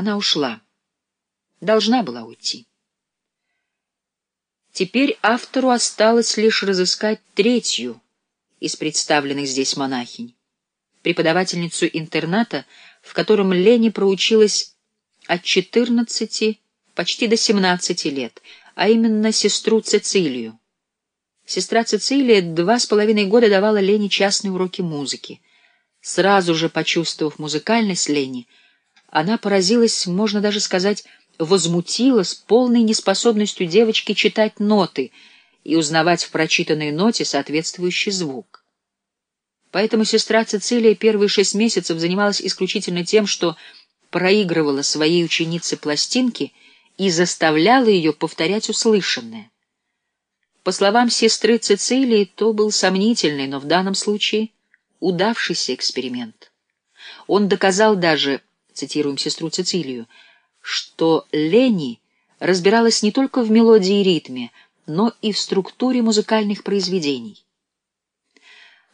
Она ушла. Должна была уйти. Теперь автору осталось лишь разыскать третью из представленных здесь монахинь, преподавательницу интерната, в котором Лени проучилась от 14 почти до 17 лет, а именно сестру Цицилию. Сестра Цицилия два с половиной года давала Лене частные уроки музыки. Сразу же почувствовав музыкальность Лени, она поразилась, можно даже сказать, возмутилась полной неспособностью девочки читать ноты и узнавать в прочитанной ноте соответствующий звук. Поэтому сестра Цицилия первые шесть месяцев занималась исключительно тем, что проигрывала своей ученице пластинки и заставляла ее повторять услышанное. По словам сестры Цицилии, то был сомнительный, но в данном случае удавшийся эксперимент. Он доказал даже, цитируем сестру Цицилию, что Лени разбиралась не только в мелодии и ритме, но и в структуре музыкальных произведений.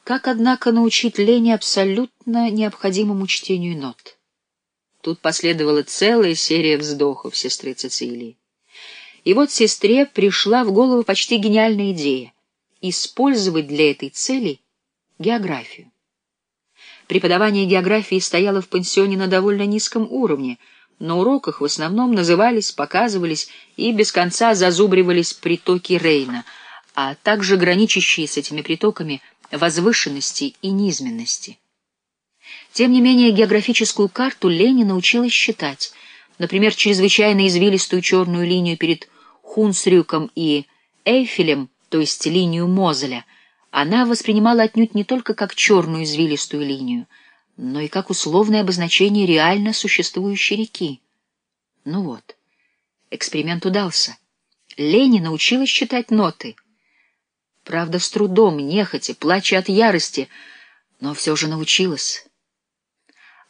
Как, однако, научить Лени абсолютно необходимому чтению нот? Тут последовала целая серия вздохов сестры Цицилии. И вот сестре пришла в голову почти гениальная идея — использовать для этой цели географию. Преподавание географии стояло в пансионе на довольно низком уровне — на уроках в основном назывались, показывались и без конца зазубривались притоки Рейна, а также граничащие с этими притоками возвышенности и низменности. Тем не менее, географическую карту Ленин научилась считать, например, чрезвычайно извилистую черную линию перед Хунсрюком и Эйфелем, то есть линию Мозеля, она воспринимала отнюдь не только как черную извилистую линию — но и как условное обозначение реально существующей реки. Ну вот, эксперимент удался. Лени научилась считать ноты. Правда, с трудом, нехотя, плача от ярости, но все же научилась.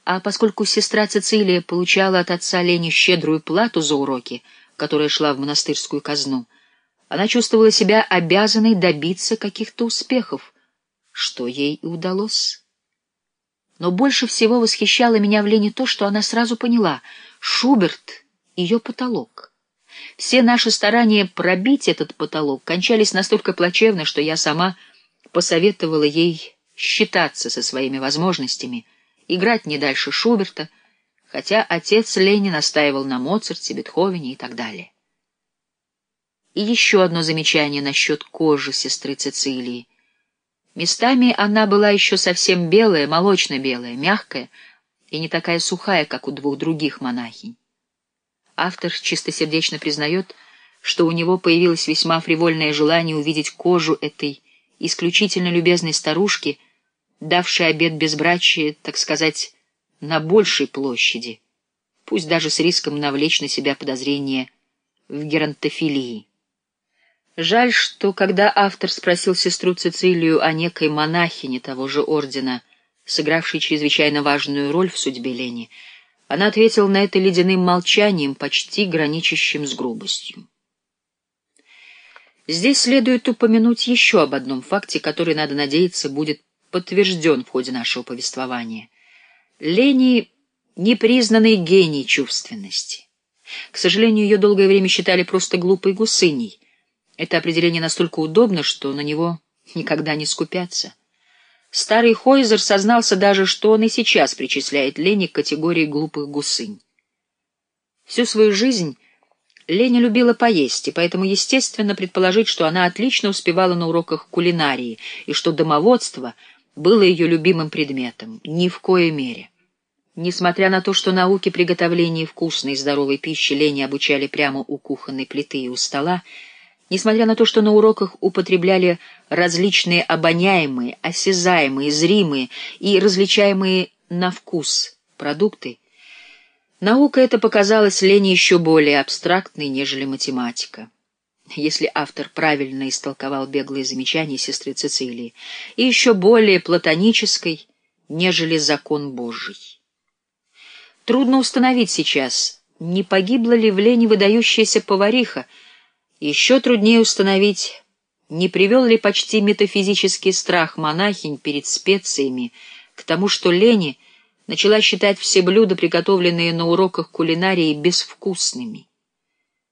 А поскольку сестра Цицилия получала от отца Лени щедрую плату за уроки, которая шла в монастырскую казну, она чувствовала себя обязанной добиться каких-то успехов, что ей и удалось. Но больше всего восхищало меня в Лене то, что она сразу поняла — Шуберт — ее потолок. Все наши старания пробить этот потолок кончались настолько плачевно, что я сама посоветовала ей считаться со своими возможностями, играть не дальше Шуберта, хотя отец Ленин настаивал на Моцарте, Бетховене и так далее. И еще одно замечание насчет кожи сестры Цицилии — Местами она была еще совсем белая, молочно-белая, мягкая и не такая сухая, как у двух других монахинь. Автор чистосердечно признает, что у него появилось весьма фривольное желание увидеть кожу этой исключительно любезной старушки, давшей обет безбрачия, так сказать, на большей площади, пусть даже с риском навлечь на себя подозрение в геронтофилии. Жаль, что когда автор спросил сестру Цицилию о некой монахине того же ордена, сыгравшей чрезвычайно важную роль в судьбе Лени, она ответила на это ледяным молчанием, почти граничащим с грубостью. Здесь следует упомянуть еще об одном факте, который, надо надеяться, будет подтвержден в ходе нашего повествования. Лени — непризнанный гений чувственности. К сожалению, ее долгое время считали просто глупой гусыней — это определение настолько удобно, что на него никогда не скупятся. Старый Хойзер сознался даже, что он и сейчас причисляет Лени к категории глупых гусынь. Всю свою жизнь Леня любила поесть, и поэтому естественно предположить, что она отлично успевала на уроках кулинарии, и что домоводство было ее любимым предметом. Ни в коей мере. Несмотря на то, что науки приготовления вкусной и здоровой пищи Лени обучали прямо у кухонной плиты и у стола, Несмотря на то, что на уроках употребляли различные обоняемые, осязаемые, зримые и различаемые на вкус продукты, наука эта показалась Лене еще более абстрактной, нежели математика, если автор правильно истолковал беглые замечания сестры Цицилии, и еще более платонической, нежели закон Божий. Трудно установить сейчас, не погибла ли в Лене выдающаяся повариха, еще труднее установить, не привел ли почти метафизический страх монахинь перед специями к тому, что Лени начала считать все блюда, приготовленные на уроках кулинарии, безвкусными.